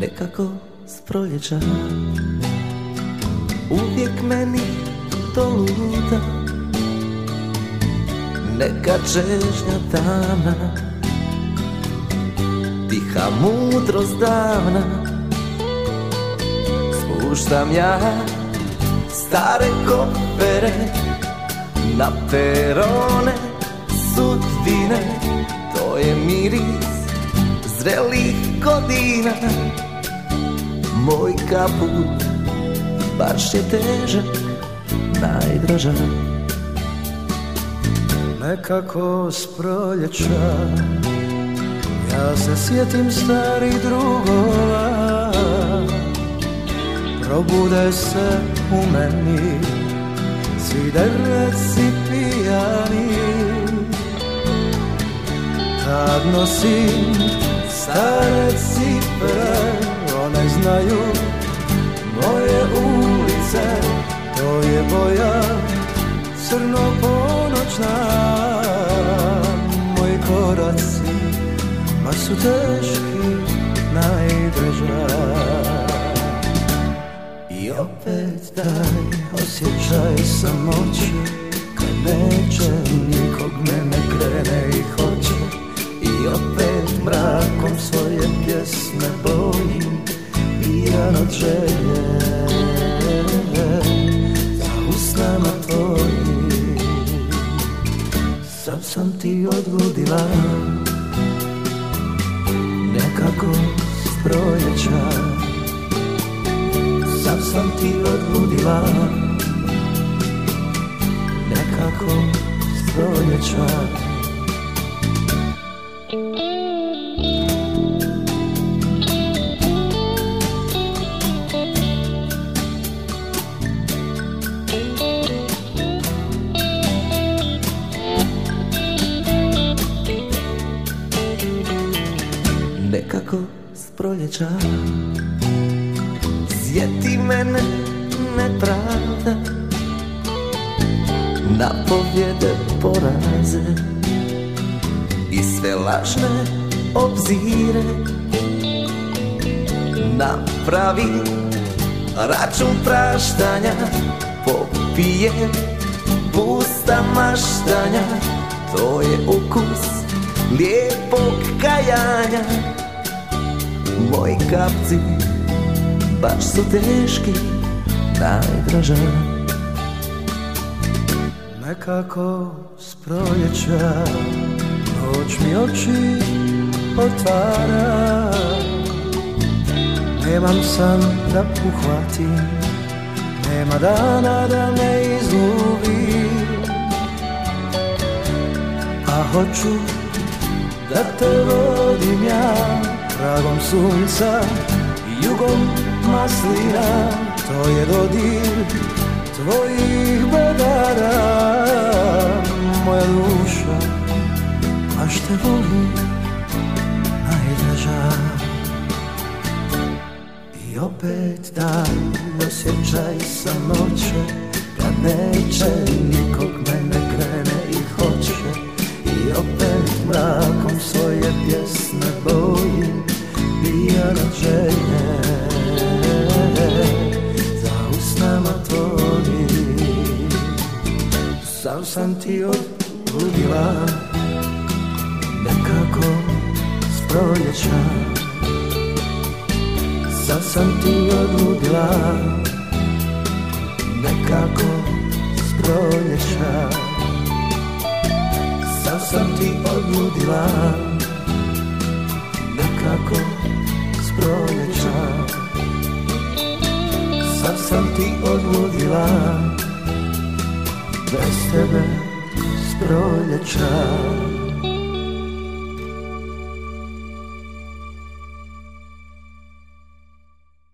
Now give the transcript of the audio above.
Nekako s proljeća Uvijek meni to luta. Neka čežnja tamna Tiha mudrost davna Spuštam ja stare kopere Na perone sudbine. To je miris zrelih godina. Moj kaput baš je težak, najdraža. Nekako s proljeća Ja se sjetim starih drugova Probude se u meni Svi dereci pijani Tad nosim stare cipre One znaju moje ulice taj osjećaj samoće Kad neće nikog mene krene i hoće I opet mrakom svoje pjesme bojim Pijan od želje Za usnama tvojim Sam sam ti odludila Nekako s proljeća Sam ti odludila Nekako s proljeća Nekako s proljeća Sjeti mene nepravda. Na pobjede poraze I sve lažne obzire. Napravi račun praštanja Popije pusta maštanja. To je ukus lijepog kajanja. Moji kapci baš su teški, najdraža. Nekako s proljeća Noć mi oči otvara. Nemam san da uhvatim Nema dana da me izlubi A hoću da te vodim ja Tragom sunca i jugom maslina To je dodir tvojih bedara Moja duša baš te voli najdraža. I opet taj osjećaj samoće Kad neće nikog mene Sam ti odludila. Nekako s proljeća Sad sam ti odludila. Nekako s proljeća Sad sam ti odludila. Nekako s proljeća Sad sam ti odludila Bez tebe s proljeća